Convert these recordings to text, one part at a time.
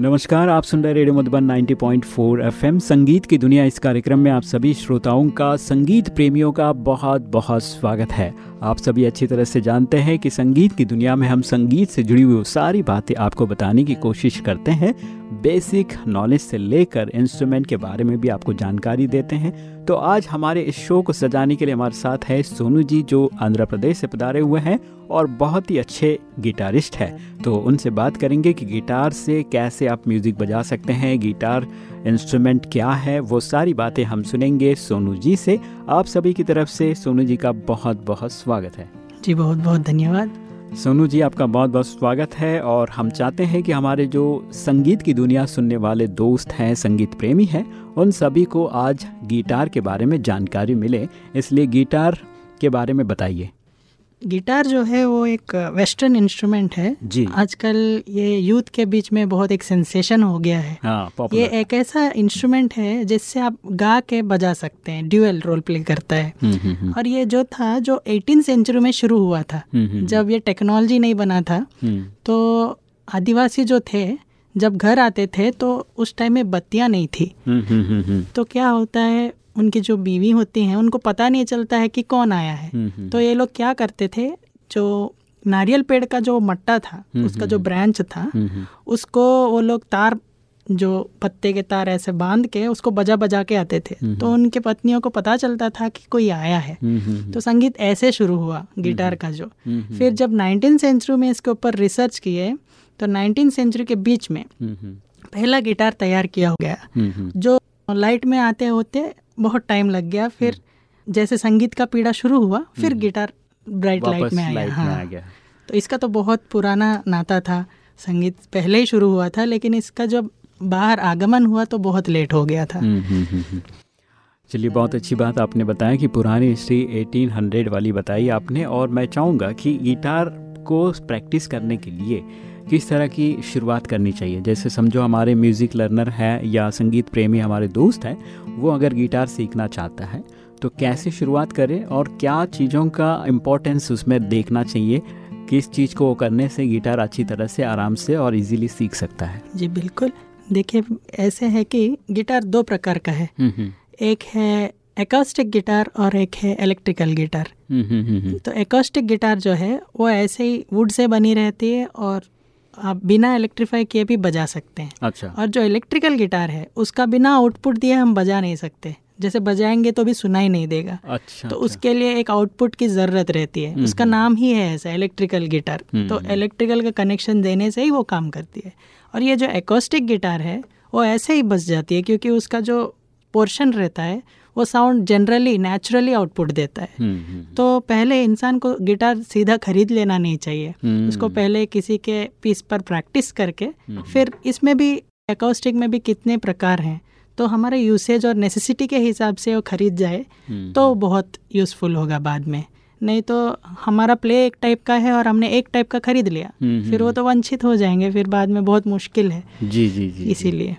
नमस्कार, आप सुन रहे रेडियो मधुबन 90.4 एफएम। संगीत की दुनिया इस कार्यक्रम में आप सभी श्रोताओं का, संगीत प्रेमियों का बहुत बहुत स्वागत है। आप सभी अच्छी तरह से जानते हैं कि संगीत की दुनिया में हम संगीत से जुड़ी हुई सारी बातें आपको बताने की कोशिश करते हैं बेसिक नॉलेज से लेकर इंस्ट्रूमेंट के बारे में भी आपको जानकारी देते हैं। तो आज हमारे इस शो को सजाने के लिए हमारे साथ है सोनू जी, जो आंध्र प्रदेश से पधारे हुए हैं और बहुत ही अच्छे गिटारिस्ट है। तो उनसे बात करेंगे कि गिटार से कैसे आप म्यूज़िक बजा सकते हैं गिटार इंस्ट्रूमेंट क्या है, वो सारी बातें हम सुनेंगे सोनू जी से। आप सभी की तरफ़ से सोनू जी का बहुत बहुत स्वागत है। जी बहुत बहुत धन्यवाद। सोनू जी, आपका बहुत बहुत स्वागत है और हम चाहते हैं कि हमारे जो संगीत की दुनिया सुनने वाले दोस्त हैं, संगीत प्रेमी हैं, उन सभी को आज गिटार के बारे में जानकारी मिले। इसलिए गिटार के बारे में बताइए। गिटार जो है वो एक वेस्टर्न इंस्ट्रूमेंट है। जी। आजकल ये यूथ के बीच में बहुत एक सेंसेशन हो गया है। हाँ ये एक ऐसा इंस्ट्रूमेंट है जिससे आप गा के बजा सकते हैं ड्यूअल रोल प्ले करता है। हम्म, हम्म, हम्म, और ये जो था जो एटीन सेंचुरी में शुरू हुआ था हम्म, जब ये टेक्नोलॉजी नहीं बना था तो आदिवासी जो थे जब घर आते थे तो उस टाइम में बत्तियाँ नहीं थी। तो क्या होता है उनकी जो बीवी होती हैं उनको पता नहीं चलता है कि कौन आया है। हम्म, हम्म, तो ये लोग क्या करते थे जो नारियल पेड़ का जो मट्टा था हम्म, उसका जो ब्रांच था हम्म, हम्म, उसको वो लोग तार जो पत्ते के तार ऐसे बाँध के उसको बजा बजा के आते थे। हम्म, तो उनके पत्नियों को पता चलता था कि कोई आया है। हम्म, हम्म, तो संगीत ऐसे शुरू हुआ गिटार का जो। हम्म, हम्म, फिर जब नाइनटीन सेंचुरी में इसके ऊपर रिसर्च किए तो नाइनटीन सेंचुरी के बीच में हम्म, हम्म, पहला गिटार तैयार किया हो गया। हम्म, हम्म, जो लाइट में आते होते बहुत टाइम लग गया। फिर जैसे संगीत का पीड़ा शुरू हुआ फिर गिटार ब्राइट लाइट में आया में आ हाँ गया। तो इसका तो बहुत पुराना नाता था। संगीत पहले ही शुरू हुआ था लेकिन इसका जब बाहर आगमन हुआ तो बहुत लेट हो गया था। हम्म, हम्म, हम्म। चलिए बहुत अच्छी बात आपने बताया कि पुरानी हिस्ट्री 1800 वाली बताई आपने और मैं चाहूँगा कि गिटार को प्रैक्टिस करने के लिए किस तरह की शुरुआत करनी चाहिए? जैसे समझो हमारे म्यूज़िक लर्नर है या संगीत प्रेमी हमारे दोस्त हैं वो अगर गिटार सीखना चाहता है तो कैसे शुरुआत करें और क्या चीज़ों का इम्पोर्टेंस उसमें देखना चाहिए? किस चीज़ को करने से गिटार अच्छी तरह से आराम से और इजीली सीख सकता है? जी बिल्कुल। देखिए ऐसे है कि गिटार दो प्रकार का है। हम्म, हम्म, एक है एकॉस्टिक गिटार और एक है इलेक्ट्रिकल गिटार हम्म, हम्म, तो एकॉस्टिक गिटार जो है वो ऐसे ही वुड से बनी रहती है और आप बिना इलेक्ट्रीफाई किए भी बजा सकते हैं। अच्छा। और जो इलेक्ट्रिकल गिटार है उसका बिना आउटपुट दिए हम बजा नहीं सकते। जैसे बजाएँगे तो भी सुनाई नहीं देगा। अच्छा तो अच्छा। उसके लिए एक आउटपुट की ज़रूरत रहती है। उसका नाम ही है ऐसा इलेक्ट्रिकल गिटार हम्म, तो इलेक्ट्रिकल का कनेक्शन देने से ही वो काम करती है। और ये जो एकोस्टिक गिटार है वो ऐसे ही बस जाती है क्योंकि उसका जो पोर्शन रहता है वो साउंड जनरली नेचुरली आउटपुट देता है। हम्म, हम्म, तो पहले इंसान को गिटार सीधा खरीद लेना नहीं चाहिए। हम्म, उसको पहले किसी के पीस पर प्रैक्टिस करके हम्म। फिर इसमें भी एकॉस्टिक में भी कितने प्रकार हैं तो हमारे यूसेज और नेसेसिटी के हिसाब से वो खरीद जाए हम्म, तो बहुत यूज़फुल होगा बाद में। नहीं तो हमारा प्ले एक टाइप का है और हमने एक टाइप का खरीद लिया। हम्म, फिर वो तो वंचित हो जाएँगे फिर बाद में बहुत मुश्किल है। जी जी जी। इसीलिए।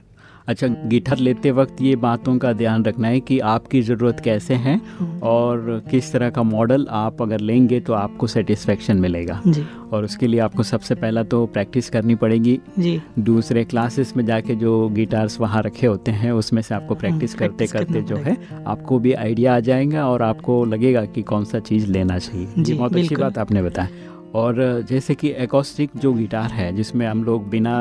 अच्छा गिटार लेते वक्त ये बातों का ध्यान रखना है कि आपकी ज़रूरत कैसे है। और किस तरह का मॉडल आप अगर लेंगे तो आपको सेटिस्फेक्शन मिलेगा। जी। और उसके लिए आपको सबसे पहला तो प्रैक्टिस करनी पड़ेगी। जी। दूसरे क्लासेस में जाके जो गिटार्स वहाँ रखे होते हैं उसमें से आपको प्रैक्टिस करते करते जो है आपको भी आइडिया आ जाएगा और आपको लगेगा कि कौन सा चीज़ लेना चाहिए। जी, बहुत अच्छी बात आपने बताया और जैसे कि एकॉस्टिक जो गिटार है जिसमें हम लोग बिना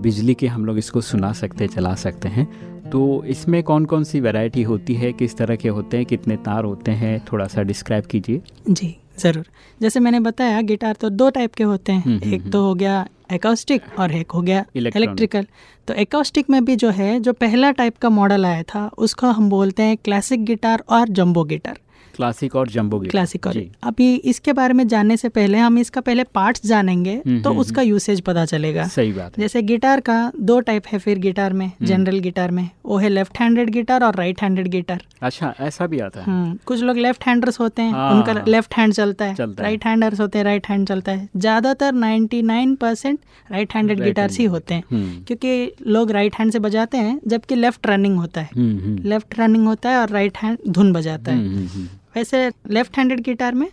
बिजली के हम लोग इसको सुना सकते हैं चला सकते हैं। तो इसमें कौन कौन सी वैरायटी होती है? किस तरह के होते हैं? कितने तार होते हैं? थोड़ा सा डिस्क्राइब कीजिए। जी ज़रूर। जैसे मैंने बताया गिटार तो दो टाइप के होते हम्म, हैं। हम्म, एक तो हो गया एकॉस्टिक और एक हो गया इलेक्ट्रिकल तो एकॉस्टिक में भी जो है जो पहला टाइप का मॉडल आया था उसको हम बोलते हैं क्लासिक गिटार और जम्बो गिटार क्लासिक और गिटार क्लासिक और। अभी इसके बारे में जानने से पहले हम इसका पहले पार्ट्स जानेंगे हम्म, तो हम्म, उसका यूसेज पता चलेगा। सही बात है। जैसे गिटार का दो टाइप है फिर गिटार में हम्म। जनरल गिटार में। वो है लेफ़्ट हैंडेड गिटार और राइट हैंडेड गिटार अच्छा ऐसा भी आता है। हम्म, कुछ लोग लेफ़्ट हैंडर्स होते हैं हाँ, उनका। लेफ़्ट हैंड चलता है। राइट हैंडर्स होते हैं राइट हैंड चलता है। ज़्यादातर 99 परसेंट राइट हैंडेड गिटार्स ही होते हैं। हम्म, क्योंकि लोग राइट हैंड से बजाते हैं जबकि लेफ़्ट रनिंग होता है। हम्म, हम्म, लेफ़्ट रनिंग होता है और राइट हैंड धुन बजाता है। हम्म, हम्म, हम्म। वैसे लेफ़्ट हैंडेड गिटार में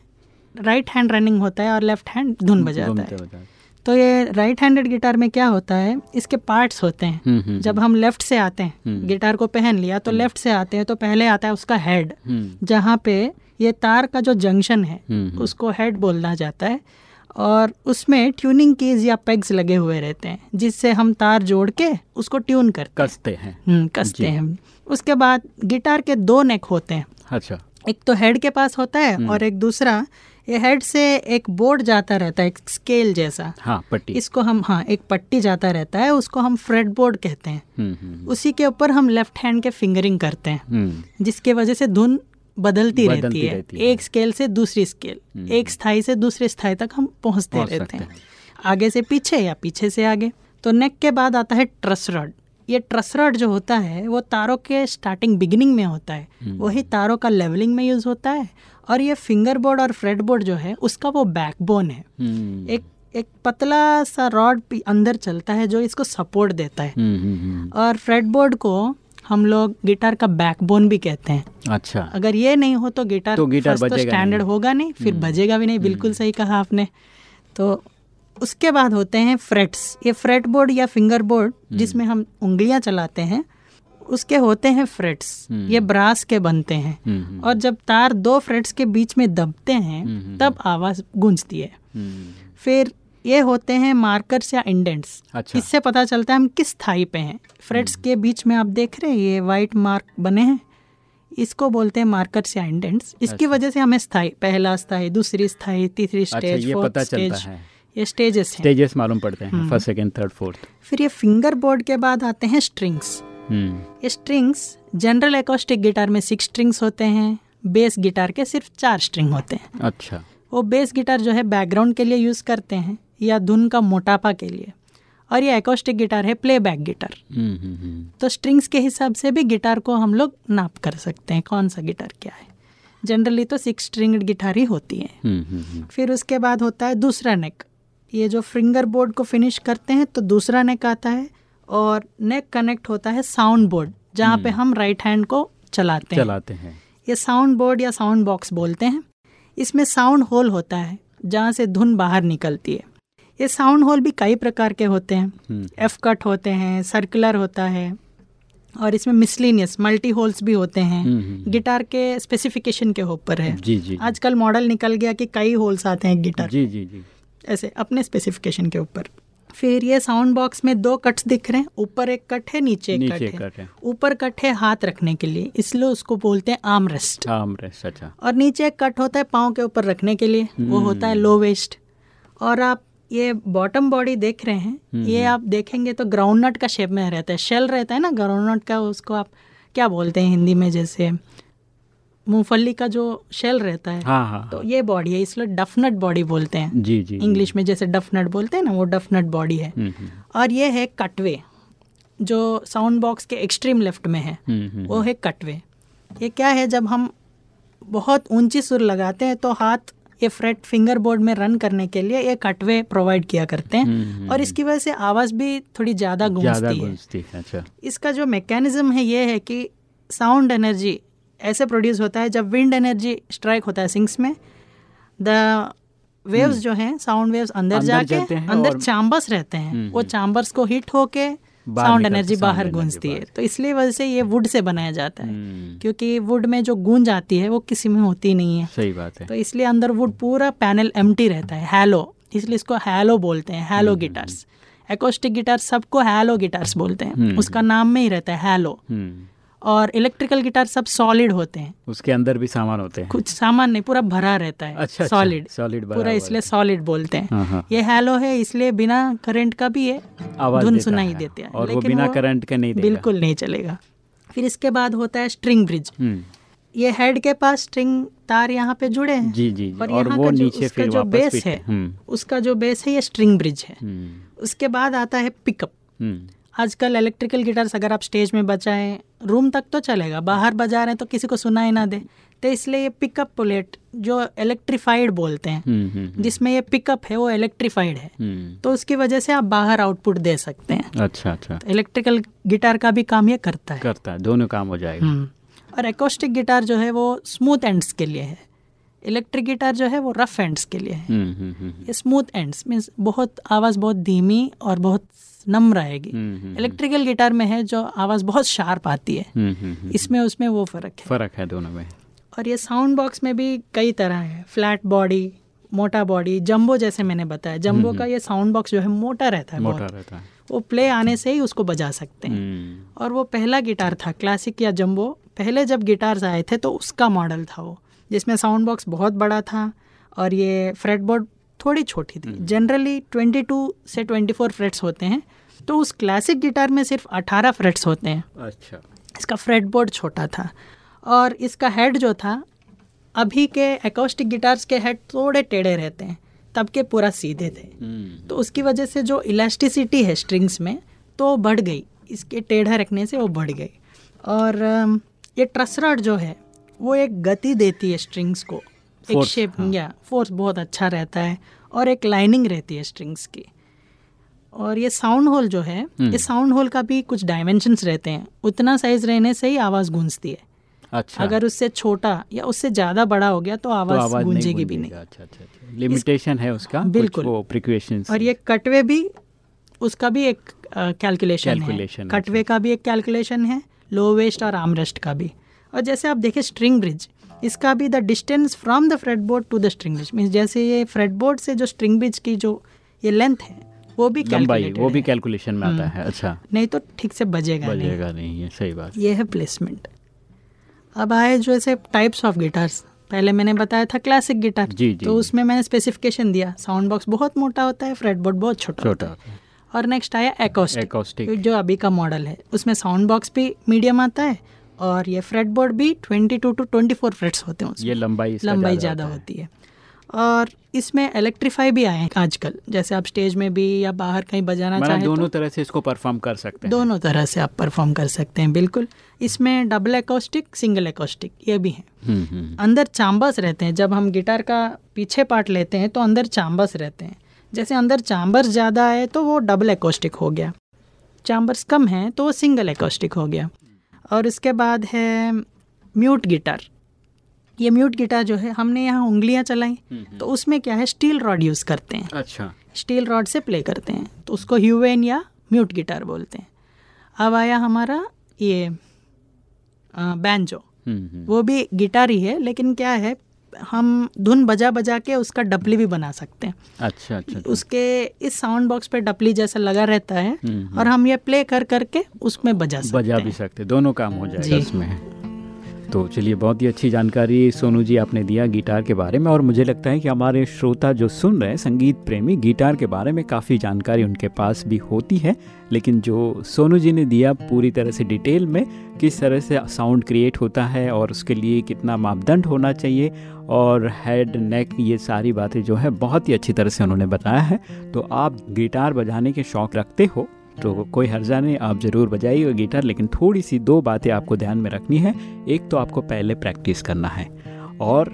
राइट हैंड रनिंग होता है और लेफ़्ट हैंड धुन बजाता है। तो ये राइट हैंडेड गिटार में क्या होता है? इसके पार्ट्स होते हैं। हम्म, हम्म, जब हम लेफ़्ट से आते हैं हम्म। गिटार को पहन लिया तो लेफ़्ट से आते हैं तो पहले आता है उसका हेड हम्म, जहाँ पे ये तार का जो जंक्शन है हम्म, हम्म। उसको हेड बोलना जाता है और उसमें ट्यूनिंग कीज या पेग्स लगे हुए रहते हैं जिससे हम तार जोड़ के उसको ट्यून करते कसते हैं। हम्म, कसते हैं। उसके बाद गिटार के दो नेक होते हैं। अच्छा। एक तो हेड के पास होता है हम्म। और एक दूसरा ये हेड से एक बोर्ड जाता रहता है एक स्केल जैसा हाँ पट्टी इसको हम हाँ एक पट्टी जाता रहता है उसको हम फ्रेड बोर्ड कहते हैं हम्म, हम्म, उसी के ऊपर हम लेफ़्ट हैंड के फिंगरिंग करते हैं जिसके वजह से धुन बदलती, बदलती रहती, है। रहती है। एक स्केल से दूसरी स्केल। एक स्थायी से दूसरे स्थायी तक हम पहुँचते रहते हैं। आगे से पीछे या पीछे से आगे तो नेक के बाद आता है ट्रस रॉड ये ट्रस रॉड जो होता है वो तारों के स्टार्टिंग बिगिनिंग में होता है। हम्म। वही तारों का लेवलिंग में यूज़ होता है और ये फिंगर बोर्ड और फ्रेट बोर्ड जो है उसका वो बैकबोन है। हम्म, एक एक पतला सा रॉड अंदर चलता है जो इसको सपोर्ट देता है। हम्म, और फ्रेट बोर्ड को हम लोग गिटार का बैकबोन भी कहते हैं। अच्छा। अगर ये नहीं हो तो गिटार तो गिटार तो स्टैंडर्ड। होगा नहीं फिर। बजेगा भी नहीं। बिल्कुल सही कहा आपने। तो उसके बाद होते हैं फ्रेट्स। ये फ्रेट बोर्ड या फिंगर बोर्ड हम्म। जिसमें हम उंगलियाँ चलाते हैं उसके होते हैं फ्रेट्स। हम्म। ये ब्रास के बनते हैं। हम्म, और जब तार दो फ्रेट्स के बीच में दबते हैं। तब आवाज़ गूंजती है। फिर ये होते हैं मार्कर्स या इंडेंट्स। अच्छा। इससे पता चलता है हम किस थाई पे हैं। फ्रेट्स के बीच में आप देख रहे हैं ये वाइट मार्क बने हैं। इसको बोलते हैं मार्कर्स या इंडेंट्स। इसकी अच्छा। वजह से हमें स्थायी पहला स्थायी दूसरी स्थायी तीसरी अच्छा स्टेज ये फोर्थ पता चलता स्टेज। है। ये स्टेजेस स्टेजेस मालूम पड़ते हैं। फ़र्स्ट सेकंड थर्ड फोर्थ फिर ये फिंगर बोर्ड के बाद आते हैं स्ट्रिंग्स हम्म, ये स्ट्रिंग्स जनरल एकॉस्टिक गिटार में सिक्स स्ट्रिंग्स होते हैं बेस गिटार के सिर्फ़ चार स्ट्रिंग होते हैं। अच्छा। वो बेस गिटार जो है बैकग्राउंड के लिए यूज़ करते हैं या धुन का मोटापा के लिए। और ये एकॉस्टिक गिटार है प्लेबैक गिटार हम्म, हम्म, हम्म, तो स्ट्रिंग्स के हिसाब से भी गिटार को हम लोग नाप कर सकते हैं कौन सा गिटार क्या है। जनरली तो सिक्स स्ट्रिंग गिटार ही होती है। हम्म, हम्म, फिर उसके बाद होता है दूसरा नेक ये जो फिंगर बोर्ड को फिनिश करते हैं तो दूसरा नेक आता है और नेक कनेक्ट होता है साउंड बोर्ड जहाँ पे हम राइट हैंड को चलाते हैं। चलाते हैं। ये साउंड बोर्ड या साउंड बॉक्स बोलते हैं। इसमें साउंड होल होता है जहाँ से धुन बाहर निकलती है। ये साउंड होल भी कई प्रकार के होते हैं। हम्म, एफ़ कट होते हैं सर्कुलर होता है और इसमें मिसलिनियस मल्टी होल्स भी होते हैं। हम्म, हम्म, गिटार के स्पेसिफिकेशन के ऊपर है। जी जी आजकल मॉडल निकल गया कि कई होल्स आते हैं गिटार जी जी जी। ऐसे अपने स्पेसिफिकेशन के ऊपर। फिर ये साउंड बॉक्स में दो कट्स दिख रहे हैं। ऊपर एक कट है नीचे एक कट है। है। ऊपर कट है हाथ रखने के लिए। इसलिए उसको बोलते हैं आर्म रेस्ट आम रेस्ट अच्छा। और नीचे एक कट होता है पाँव के ऊपर रखने के लिए। वो हम्म। होता है लो वेस्ट और आप ये बॉटम बॉडी देख रहे हैं। हम्म, ये आप देखेंगे तो ग्राउंड नट का शेप में रहता है। शेल रहता है ना ग्राउंड नट का उसको आप क्या बोलते हैं हिंदी में जैसे मूंगफली का जो शेल रहता है हाँ हाँ तो ये बॉडी है इसलिए डफनट बॉडी बोलते हैं। जी जी। इंग्लिश में जैसे डफनट बोलते हैं ना वो डफनट बॉडी है। हम्म, हम्म, और ये है कटवे जो साउंड बॉक्स के एक्सट्रीम लेफ़्ट में है हम्म, वो है कटवे ये क्या है जब हम बहुत ऊँची सुर लगाते हैं तो हाथ ये फ्रेट फिंगर बोर्ड में रन करने के लिए ये कटवे प्रोवाइड किया करते हैं। और इसकी वजह से आवाज़ भी थोड़ी ज़्यादा है। गूंजती है अच्छा। इसका जो मैकेनिज्म है ये है कि साउंड एनर्जी ऐसे प्रोड्यूस होता है जब विंड एनर्जी स्ट्राइक होता है सिंग्स में द वेव्स जो हैं साउंड वेव्स अंदर अंदर जाके अंदर चैम्बर्स रहते हैं। हम्म, वो हम्म। चैम्बर्स को हिट होके साउंड एनर्जी बाहर गूंजती है। तो इसलिए वजह से ये वुड से बनाया जाता है। हम्म, क्योंकि वुड में जो गूंज आती है वो किसी में होती नहीं है। सही बात है। तो इसलिए अंदर वुड पूरा पैनल एम्प्टी रहता है हैलो इसलिए इसको हैलो बोलते हैं हैलो गिटार्स एकोस्टिक गिटार सबको हैलो गिटार्स बोलते हैं। हम्म। उसका नाम में ही रहता है हैलो हम्म, और इलेक्ट्रिकल गिटार सब सॉलिड होते हैं। उसके अंदर भी सामान होते हैं। कुछ सामान नहीं पूरा भरा रहता है। अच्छा, अच्छा, सॉलिड पूरा इसलिए सॉलिड बोलते हैं। हाँ, हाँ। ये हेलो है इसलिए बिना करंट का भी ये धुन सुनाई देते हैं। और लेकिन बिना करंट के नहीं बिल्कुल नहीं चलेगा। फिर इसके बाद होता है स्ट्रिंग ब्रिज हम्म, ये हेड के पास स्ट्रिंग तार यहाँ पे जुड़े हैं। जी जी, जी। और, और वो नीचे फिर जो बेस है हम्म, उसका जो बेस है ये स्ट्रिंग ब्रिज है। हम्म, उसके बाद आता है पिकअप आजकल इलेक्ट्रिकल गिटार्स अगर आप स्टेज में बजाएँ रूम तक तो चलेगा। बाहर बजा रहे हैं तो किसी को सुनाई ना दे। तो इसलिए ये पिकअप प्लेट जो इलेक्ट्रीफाइड बोलते हैं हम्म, हम्म, हम्म, जिसमें ये पिकअप है वो इलेक्ट्रीफाइड है। तो उसकी वजह से आप बाहर आउटपुट दे सकते हैं। अच्छा अच्छा। तो इलेक्ट्रिकल गिटार का भी काम ये करता है। करता है दोनों काम हो जाएगा। और एकोस्टिक गिटार जो है वो स्मूथ एंड्स के लिए है। इलेक्ट्रिक गिटार जो है वो रफ एंड्स के लिए है। हम्म, हम्म, हम्म, स्मूथ एंड्स मीन्स बहुत आवाज़ बहुत धीमी और बहुत नम हम्म, इलेक्ट्रिकल गिटार में है जो आवाज़ बहुत शार्प आती है। इसमें उसमें वो फ़र्क है। फ़र्क है दोनों में। और ये साउंड बॉक्स में भी कई तरह है। फ्लैट बॉडी मोटा बॉडी जंबो जैसे मैंने बताया। जंबो का ये साउंड बॉक्स जो है मोटा रहता है मोटा रहता है। वो प्ले आने से ही उसको बजा सकते हैं। और वो पहला गिटार था क्लासिक या जंबो। पहले जब गिटार्स आए थे तो उसका मॉडल था वो। जिसमें साउंड बॉक्स बहुत बड़ा था और ये फ्रेट बोर्ड थोड़ी छोटी थी। जनरली 22 से 24 फ्रेट्स होते हैं। तो उस क्लासिक गिटार में सिर्फ़ 18 फ्रेट्स होते हैं। अच्छा। इसका फ्रेट बोर्ड छोटा था। और इसका हेड जो था अभी के एकॉस्टिक गिटार्स के हेड थोड़े टेढ़े रहते हैं तब के पूरा सीधे थे। हम्म, तो उसकी वजह से जो इलास्टिसिटी है स्ट्रिंग्स में तो बढ़ गई। इसके टेढ़ा रखने से वो बढ़ गई। और ये ट्रस रॉड जो है वो एक गति देती है स्ट्रिंग्स को। एक शेप हाँ। या फोर्स बहुत अच्छा रहता है और एक लाइनिंग रहती है स्ट्रिंग्स की। और ये साउंड होल जो है। ये साउंड होल का भी कुछ डायमेंशंस रहते हैं। उतना साइज़ रहने से ही आवाज़ गूंजती है। अच्छा। अगर उससे छोटा या उससे ज़्यादा बड़ा हो गया तो तो आवाज़ आवाज़ गूंजेगी भी नहीं। अच्छा अच्छा अच्छा। लिमिटेशन है उसका बिल्कुल। प्रिक्वेशन और ये कटवे भी उसका भी एक कैलकुलेशन है। कटवे का भी एक कैलकुलेशन है लो वेस्ट और आर्मरेस्ट का भी। और जैसे आप देखें स्ट्रिंग ब्रिज इसका भी the distance from the fret board to the string bridge means जैसे ये फ्रेट बोर्ड से जो स्ट्रिंग ब्रिज की जो ये लेंथ है वो भी लंबाई वो भी कैलकुलेशन में आता हम्म। है अच्छा। नहीं तो ठीक से बजेगा नहीं। बजेगा नहीं नहीं है सही बात। ये है प्लेसमेंट अब आए जो ऐसे टाइप्स ऑफ़ गिटार्स पहले मैंने बताया था क्लासिक गिटार जी, जी, तो। उसमें मैंने स्पेसिफिकेशन दिया साउंड बॉक्स बहुत मोटा होता है फ्रेट बोर्ड बहुत छोटा होता छोटा है। और नेक्स्ट आया एकोस्टिक। जो अभी का मॉडल है उसमें साउंड बॉक्स भी मीडियम आता है और ये फ्रेट बोर्ड भी 22 टू 24 फ्रेट्स होते हैं ये लंबाई लंबाई ज़्यादा होता है। और इसमें इलेक्ट्रीफाई भी आए हैं आजकल। जैसे आप स्टेज में भी या बाहर कहीं बजाना चाहें दोनों तो तरह से इसको परफॉर्म कर सकते हैं। दोनों तरह से आप परफॉर्म कर सकते हैं बिल्कुल। इसमें डबल एकॉस्टिक सिंगल एकॉस्टिक ये भी हैं। हम्म, हम्म, अंदर चाम्बर्स रहते हैं। जब हम गिटार का पीछे पार्ट लेते हैं तो अंदर चाम्बर्स रहते हैं। जैसे अंदर चाम्बर्स ज़्यादा है तो वो डबल एकॉस्टिक हो गया। चाम्बर्स कम हैं तो वो सिंगल एकॉस्टिक हो गया। और उसके बाद है म्यूट गिटार। ये म्यूट गिटार जो है हमने यहाँ उंगलियाँ चलाई हम्म, तो उसमें क्या है स्टील रॉड यूज़ करते हैं। अच्छा। स्टील रॉड से प्ले करते हैं तो उसको ह्यूवेन या म्यूट गिटार बोलते हैं। अब आया हमारा ये बैंजो हम्म, हम्म, वो भी गिटार ही है लेकिन क्या है हम धुन बजा बजा के उसका डपली भी बना सकते हैं अच्छा अच्छा अच्छा। उसके इस साउंड बॉक्स पे डपली जैसा लगा रहता है हम्म, और हम ये प्ले कर करके उसमें बजा सकते बजा भी सकते दोनों काम हो जाएगा। इसमें तो चलिए बहुत ही अच्छी जानकारी सोनू जी आपने दिया गिटार के बारे में, और मुझे लगता है कि हमारे श्रोता जो सुन रहे हैं, संगीत प्रेमी, गिटार के बारे में काफ़ी जानकारी उनके पास भी होती है। लेकिन जो सोनू जी ने दिया पूरी तरह से डिटेल में, किस तरह से साउंड क्रिएट होता है और उसके लिए कितना मापदंड होना चाहिए, और हेड, नेक, ये सारी बातें जो है, बहुत ही अच्छी तरह से उन्होंने बताया है। तो आप गिटार बजाने के शौक़ रखते हो? तो कोई हर्जा नहीं, आप ज़रूर बजाइए गिटार, लेकिन थोड़ी सी दो बातें आपको ध्यान में रखनी है। एक तो आपको पहले प्रैक्टिस करना है, और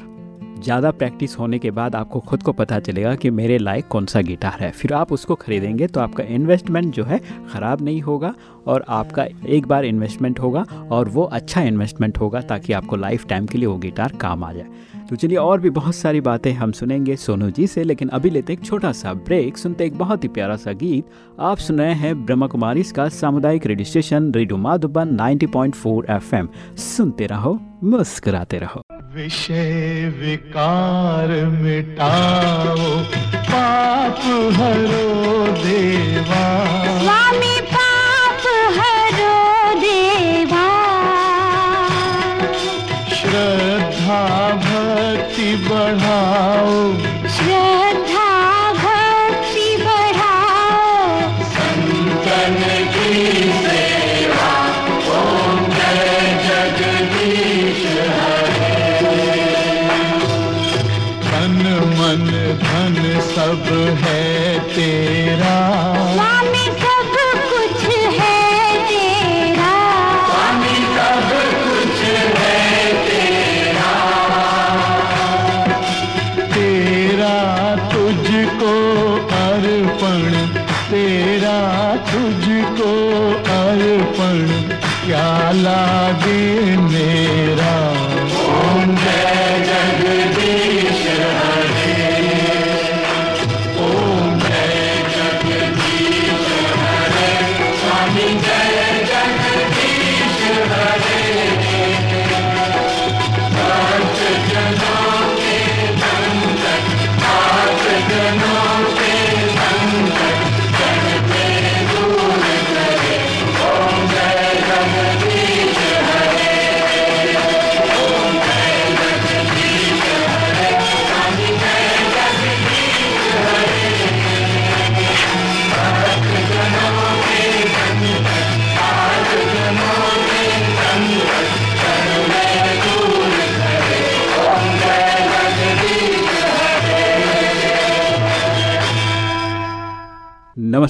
ज़्यादा प्रैक्टिस होने के बाद आपको खुद को पता चलेगा कि मेरे लायक कौन सा गिटार है। फिर आप उसको खरीदेंगे तो आपका इन्वेस्टमेंट जो है ख़राब नहीं होगा, और आपका एक बार इन्वेस्टमेंट होगा, और वो अच्छा इन्वेस्टमेंट होगा ताकि आपको लाइफ टाइम के लिए वो गिटार काम आ जाए। तो चलिए और भी बहुत सारी बातें हम सुनेंगे सोनू जी से लेकिन अभी लेते एक छोटा सा ब्रेक सुनते एक बहुत ही प्यारा सा गीत। आप सुन रहे हैं ब्रह्मा कुमारी का सामुदायिक radio station radio Madhuban 90.4 FM सुनते रहो मुस्कुराते रहो। विषय विकार मिटाओ पाप हरो देवा। स्वामी पाप हरो देवा। श्रद्धा बढ़ाओ। श्रद्धा भक्ति बढ़ाओ। संतन की सेवा ओम जय जगदीश मन धन सब है तेरा।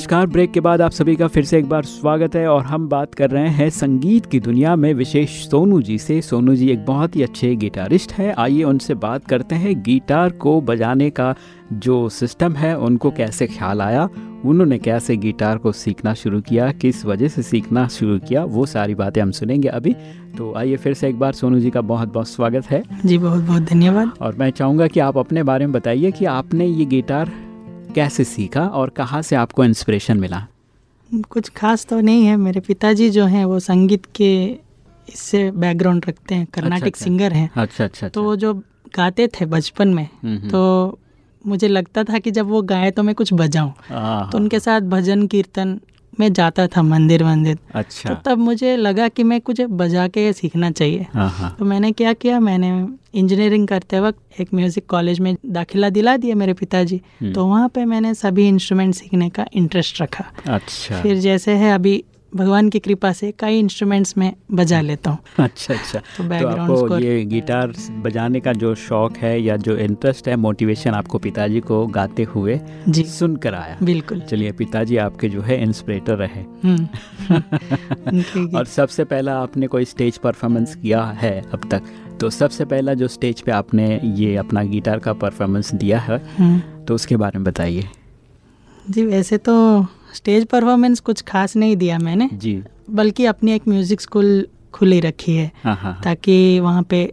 नमस्कार। ब्रेक के बाद आप सभी का फिर से एक बार स्वागत है और हम बात कर रहे हैं संगीत की दुनिया में विशेष सोनू जी से। सोनू जी एक बहुत ही अच्छे गिटारिस्ट हैं। आइए उनसे बात करते हैं गिटार को बजाने का जो सिस्टम है उनको कैसे ख्याल आया उन्होंने कैसे गिटार को सीखना शुरू किया किस वजह से सीखना शुरू किया वो सारी बातें हम सुनेंगे अभी। तो आइए फिर से एक बार सोनू जी का बहुत बहुत स्वागत है। जी बहुत बहुत धन्यवाद। और मैं चाहूँगा कि आप अपने बारे में बताइए कि आपने ये गिटार कैसे सीखा और कहाँ से आपको इंस्पिरेशन मिला? कुछ खास तो नहीं है। मेरे पिताजी जो हैं वो संगीत के इससे बैकग्राउंड रखते हैं। कर्नाटिक अच्छा। सिंगर हैं। अच्छा अच्छा तो वो जो गाते थे बचपन में हम्म, तो मुझे लगता था कि जब वो गाए तो मैं कुछ बजाऊं। तो उनके साथ भजन कीर्तन में जाता था मंदिर मंदिर अच्छा। तो तब मुझे लगा कि मैं कुछ बजा के सीखना चाहिए। हाँ हाँ। तो मैंने क्या किया मैंने इंजीनियरिंग करते वक्त एक म्यूज़िक कॉलेज में दाखिला दिला दिया मेरे पिताजी। हम्म। तो वहाँ पे मैंने सभी इंस्ट्रूमेंट सीखने का इंटरेस्ट रखा। अच्छा। फिर जैसे है अभी भगवान की कृपा से कई इंस्ट्रूमेंट्स में बजा लेता हूँ। अच्छा अच्छा। तो तो आपको ये गिटार बजाने का जो शौक है या जो इंटरेस्ट है मोटिवेशन आपको पिताजी को गाते हुए जी। सुनकर आया। बिल्कुल। चलिए पिताजी आपके जो है इंस्पिरेटर रहे। हम्म। और सबसे पहला आपने कोई स्टेज परफॉर्मेंस किया है अब तक? तो सबसे पहला जो स्टेज पे आपने ये अपना गिटार का परफॉर्मेंस दिया है हम्म, तो उसके बारे में बताइए। जी वैसे तो स्टेज परफॉर्मेंस कुछ खास नहीं दिया मैंने जी। बल्कि अपनी एक म्यूज़िक स्कूल खुली रखी है हाँ हाँ ताकि वहाँ पे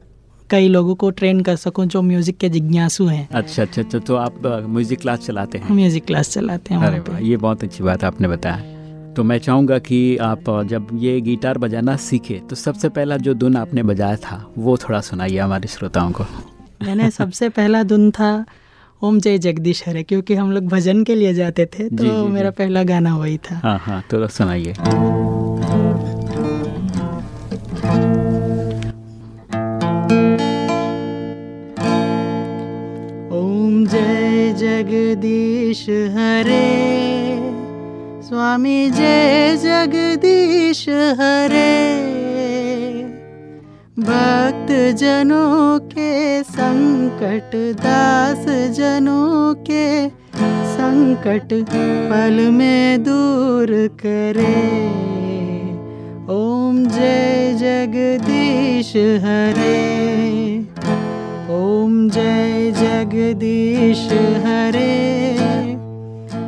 कई लोगों को ट्रेन कर सकूँ जो म्यूज़िक के जिज्ञासु हैं। अच्छा अच्छा अच्छा तो आप म्यूज़िक क्लास चलाते हैं? म्यूज़िक क्लास चलाते हैं अरे पे। ये बहुत अच्छी बात आपने बताया। तो मैं चाहूँगा कि आप जब ये गिटार बजाना सीखे तो सबसे पहला जो धुन आपने बजाया था वो थोड़ा सुनाइए हमारे श्रोताओं को। मैंने सबसे पहला धुन था ओम जय जगदीश हरे क्योंकि हम लोग भजन के लिए जाते थे तो जी, जी, मेरा जी। पहला गाना वही था। हाँ हाँ तो सुनाइए। ओम जय जगदीश हरे स्वामी जय जगदीश हरे। भक्त जनों संकट दास जनों के संकट पल में दूर करे। ओम जय जगदीश हरे। ओम जय जगदीश हरे।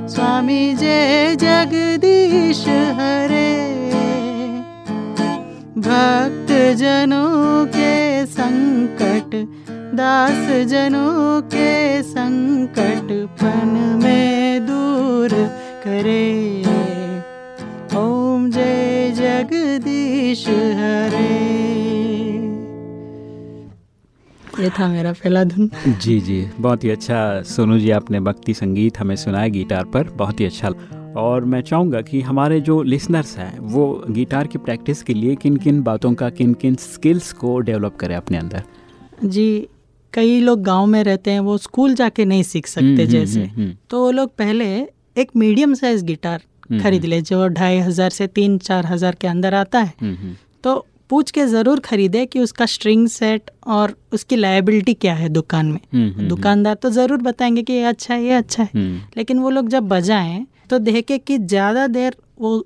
स्वामी जय जगदीश हरे। भक्त जनों के संकट दास जनों के संकट पन में दूर करे। ओम जय जगदीश हरे। ये था मेरा पहला धुन। जी जी। बहुत ही अच्छा सोनू जी आपने भक्ति संगीत हमें सुनाया गिटार पर। बहुत ही अच्छा। और मैं चाहूँगा कि हमारे जो लिसनर्स हैं वो गिटार की प्रैक्टिस के लिए किन किन बातों का किन किन स्किल्स को डेवलप करें अपने अंदर। जी कई लोग गाँव में रहते हैं वो स्कूल जाके नहीं सीख हम्म, सकते हम्म, जैसे। हम्म। तो वो लोग पहले एक मीडियम साइज़ गिटार खरीद ले जो ढाई हज़ार से तीन चार हज़ार के अंदर आता है। तो पूछ के ज़रूर खरीदे कि उसका स्ट्रिंग सेट और उसकी लाइबिलिटी क्या है दुकान में। दुकानदार तो ज़रूर बताएँगे कि ये अच्छा है ये अच्छा है। लेकिन वो लोग जब बजाएँ तो देखे कि ज़्यादा देर वो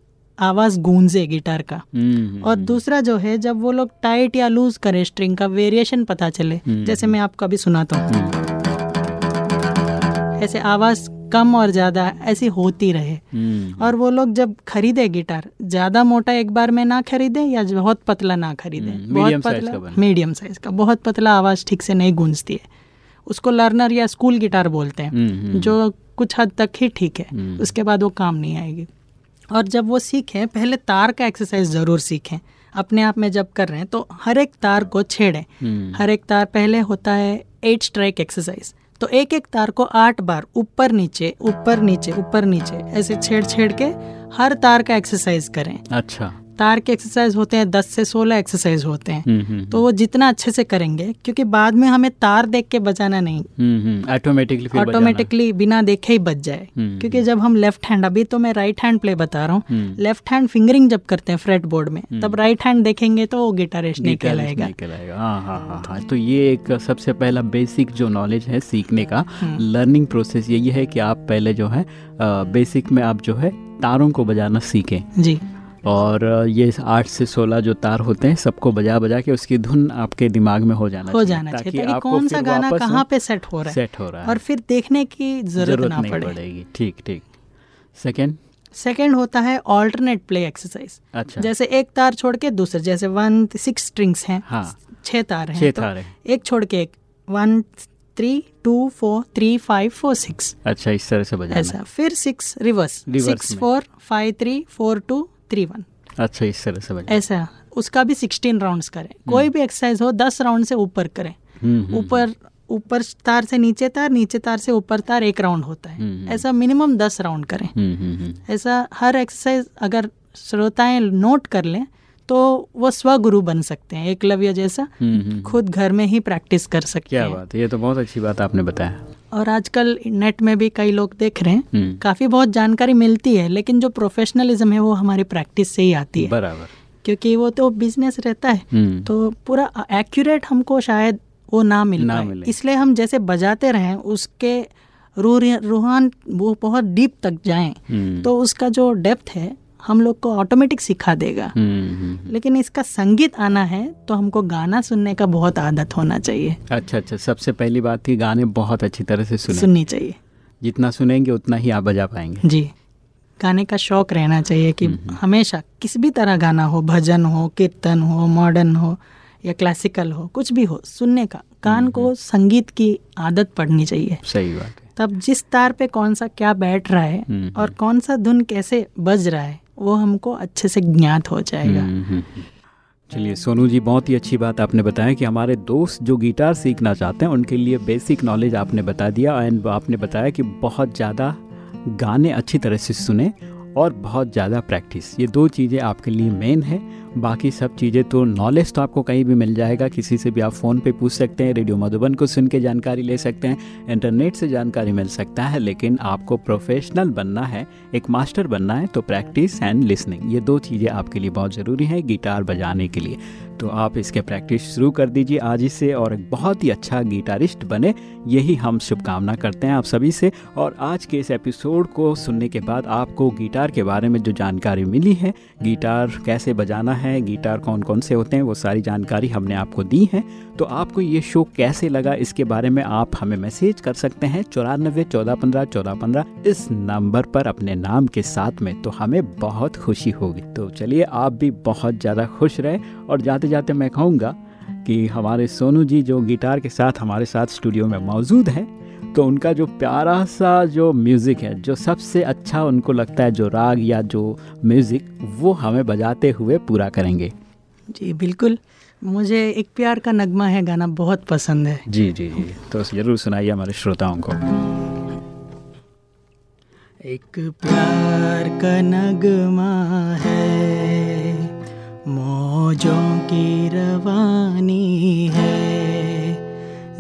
आवाज़ गूंजे गिटार का। हम्म, और दूसरा जो है जब वो लोग टाइट या लूज करें स्ट्रिंग का वेरिएशन पता चले। हम्म। जैसे मैं आपको अभी सुनाता हूँ। हम्म, ऐसे आवाज़ कम और ज़्यादा ऐसी होती रहे। हम्म, और वो लोग जब खरीदे गिटार ज़्यादा मोटा एक बार में ना खरीदे या बहुत पतला ना खरीदे? हम्म, बहुत पतला मीडियम साइज़ का। बहुत पतला आवाज़ ठीक से नहीं गूंजती है। उसको लर्नर या स्कूल गिटार बोलते हैं हम्म, हम्म, जो कुछ हद तक ही ठीक है। हम्म। उसके बाद वो काम नहीं आएगी। और जब वो सीखें पहले तार का एक्सरसाइज ज़रूर सीखें। अपने आप में जब कर रहे हैं तो हर एक तार को छेड़ें। हम्म, हर एक तार पहले होता है एट स्ट्राइक एक्सरसाइज तो एक एक तार को आठ बार ऊपर नीचे ऊपर नीचे ऊपर नीचे ऐसे छेड़ छेड़ के हर तार का एक्सरसाइज करें। अच्छा। तार के एक्सरसाइज होते हैं दस से सोलह एक्सरसाइज होते हैं। हम्म, हम्म, तो वो जितना अच्छे से करेंगे क्योंकि बाद में हमें तार देख के बजाना नहीं। हम्म, हम्म, ऑटोमेटिकली ऑटोमेटिकली बिना देखे ही बज जाए। क्योंकि जब हम लेफ़्ट हैंड अभी तो मैं राइट हैंड प्ले बता रहा हूँ। लेफ़्ट हैंड फिंगरिंग जब करते हैं फ्रेट बोर्ड में। तब राइट हैंड देखेंगे तो वो गिटारिस्ट नहीं कहलाएगा। हाँ हाँ हाँ तो ये एक सबसे पहला बेसिक जो नॉलेज है सीखने का। लर्निंग प्रोसेस यही है कि आप पहले जो है बेसिक में आप जो है तारों को बजाना सीखें। जी। और ये आठ से सोलह जो तार होते हैं सबको बजा बजा के उसकी धुन आपके दिमाग में हो जाना हो जाना चाहिए। ताकि आपको कौन सा गाना कहाँ पे सेट हो रहा है? सेट हो रहा है। और फिर देखने की ज़रूरत ना पड़े। पड़ेगी। ठीक ठीक। सेकंड सेकंड होता है ऑल्टरनेट प्ले एक्सरसाइज अच्छा। जैसे एक तार छोड़ के दूसरे जैसे वन सिक्स स्ट्रिंग्स हैं हाँ। छह तार हैं छह तो तार है। एक छोड़ के एक। One three two four three five four six अच्छा इस तरह से बजाना। ऐसा। फिर six reverse six four five three four two three one अच्छा इस तरह से ऐसा। उसका भी सिक्सटीन राउंड्स करें। कोई भी एक्सरसाइज हो दस राउंड से ऊपर करें। हम्म, हम्म, ऊपर ऊपर तार से नीचे तार नीचे तार से ऊपर तार एक राउंड होता है। हम्म, ऐसा मिनिमम दस राउंड करें। हम्म, हम्म, हम्म, ऐसा हर एक्सरसाइज अगर श्रोताएँ नोट कर लें तो वो स्वगुरु बन सकते हैं एकलव्य जैसा हम्म, हम्म, खुद घर में ही प्रैक्टिस कर सकते क्या हैं। बात है ये तो बहुत अच्छी बात आपने बताया। और आजकल नेट में भी कई लोग देख रहे हैं। हम्म, काफ़ी बहुत जानकारी मिलती है लेकिन जो प्रोफेशनलिज्म है वो हमारी प्रैक्टिस से ही आती है। बराबर। क्योंकि वो तो बिज़नेस रहता है। हम्म, तो पूरा एक्यूरेट हमको शायद वो ना मिल ना मिले। इसलिए हम जैसे बजाते रहें उसके रूह रूहान वो बहुत डीप तक जाएँ हम्म, तो उसका जो डेप्थ है हम लोग को ऑटोमेटिक सिखा देगा। हम्म, हम्म, लेकिन इसका संगीत आना है तो हमको गाना सुनने का बहुत आदत होना चाहिए। अच्छा अच्छा। सबसे पहली बात थी गाने बहुत अच्छी तरह से सुने। सुननी चाहिए। जितना सुनेंगे उतना ही आप बजा पाएँगे। जी। गाने का शौक रहना चाहिए कि हम्म, हमेशा किस भी तरह गाना हो भजन हो कीर्तन हो मॉडर्न हो या क्लासिकल हो कुछ भी हो सुनने का कान को संगीत की आदत पड़नी चाहिए। सही बात है। तब जिस तार पे कौन सा क्या बैठ रहा है हम्म, और कौन सा धुन कैसे बज रहा है वो हमको अच्छे से ज्ञात हो जाएगा हम्म, हम्म, हम्म। चलिए सोनू जी बहुत ही अच्छी बात आपने बताया कि हमारे दोस्त जो गिटार सीखना चाहते हैं उनके लिए बेसिक नॉलेज आपने बता दिया एंड आपने बताया कि बहुत ज़्यादा गाने अच्छी तरह से सुने और बहुत ज़्यादा प्रैक्टिस ये दो चीज़ें आपके लिए मेन है बाकी सब चीज़ें तो नॉलेज तो आपको कहीं भी मिल जाएगा, किसी से भी आप फ़ोन पे पूछ सकते हैं रेडियो मधुबन को सुन के जानकारी ले सकते हैं इंटरनेट से जानकारी मिल सकता है, लेकिन आपको प्रोफेशनल बनना है, एक मास्टर बनना है तो प्रैक्टिस एंड लिसनिंग ये दो चीज़ें आपके लिए बहुत ज़रूरी हैं गिटार बजाने के लिए। तो आप इसके प्रैक्टिस शुरू कर दीजिए आज ही से और एक बहुत ही अच्छा गिटारिस्ट बने, यही हम शुभकामना करते हैं आप सभी से। और आज के इस एपिसोड को सुनने के बाद आपको गिटार के बारे में जो जानकारी मिली है गिटार कैसे बजाना है गिटार कौन कौन से होते हैं, वो सारी जानकारी हमने आपको दी है। तो आपको ये शो कैसे लगा, इसके बारे में आप हमें मैसेज कर सकते हैं चौरानबे, चौदह पंद्रह चौदह पंद्रह, इस नंबर पर अपने नाम के साथ में तो हमें बहुत खुशी होगी। तो चलिए, आप भी बहुत ज़्यादा खुश रहे और जाते जाते मैं कहूँगा कि हमारे सोनू जी जो गिटार के साथ हमारे साथ स्टूडियो में मौजूद हैं तो उनका जो प्यारा सा जो म्यूज़िक है जो सबसे अच्छा उनको लगता है जो राग या जो म्यूज़िक वो हमें बजाते हुए पूरा करेंगे। जी बिल्कुल। मुझे एक प्यार का नगमा है गाना बहुत पसंद है। जी जी जी। तो ज़रूर सुनाइए हमारे श्रोताओं को। एक प्यार का नगमा है मौजों की रवानी है।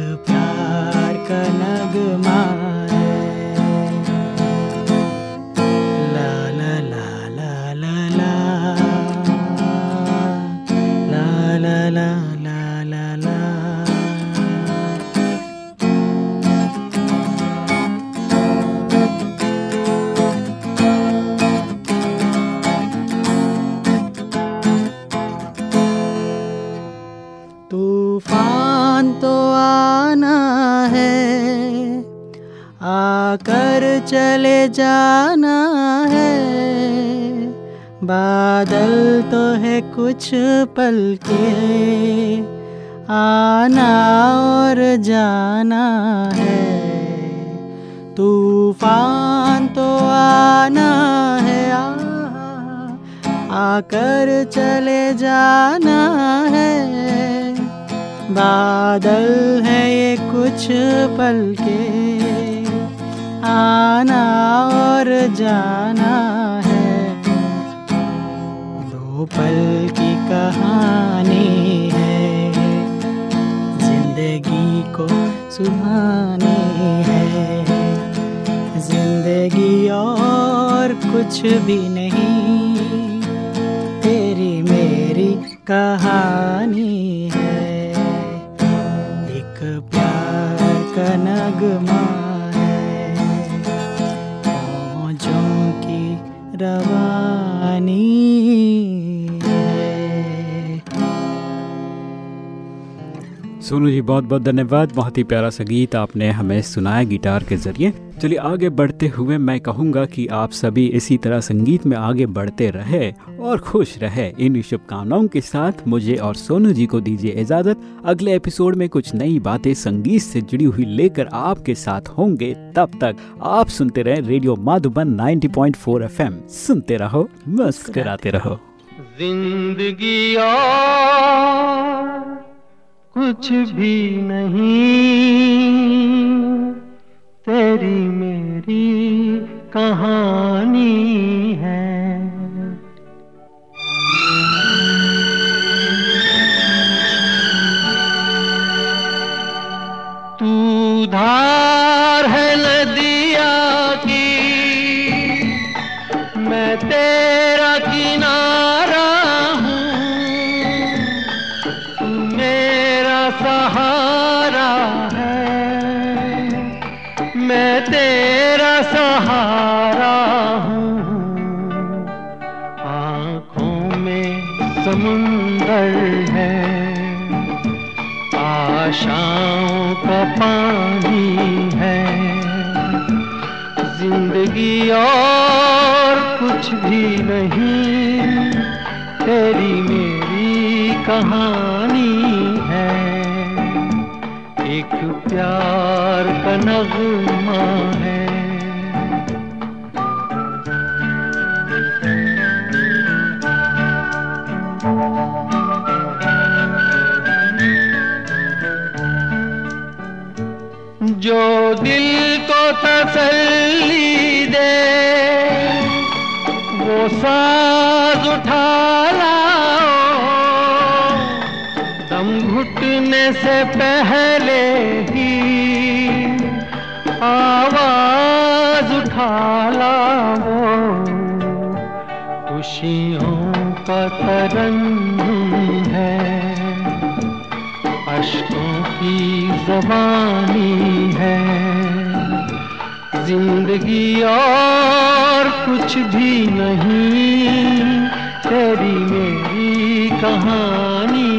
है जाना है। बादल है ये कुछ पल के। आना और जाना है। दो पल की कहानी है। ज़िंदगी को सुहानी है। ज़िंदगी और कुछ भी नहीं। कहानी है। एक प्यार का नगमा सोनू जी, बहुत बहुत धन्यवाद। बहुत ही प्यारा सा गीत आपने हमें सुनाया गिटार के ज़रिए। चलिए आगे बढ़ते हुए मैं कहूँगा कि आप सभी इसी तरह संगीत में आगे बढ़ते रहे और खुश रहे। इन शुभकामनाओं के साथ मुझे और सोनू जी को दीजिए इजाज़त। अगले एपिसोड में कुछ नई बातें संगीत से जुड़ी हुई लेकर आपके साथ होंगे। तब तक आप सुनते रहे रेडियो माधुबन 90.4 एफएम। सुनते रहो, मुस्कुराते रहो। ज़िंदगी कुछ भी नहीं। तेरी मेरी कहानी। समुंदर है। आशाओं का पानी है। ज़िंदगी और कुछ भी नहीं, तेरी मेरी कहानी है। एक प्यार का नगमा है। जो दिल को तसल्ली दे, वो साज उठा लाओ। दम घुटने से पहले ही आवाज़ उठा लाओ। खुशियों का तरंग है, अशकों की जबानी ज़िंदगी और कुछ भी नहीं तेरी मेरी कहानी।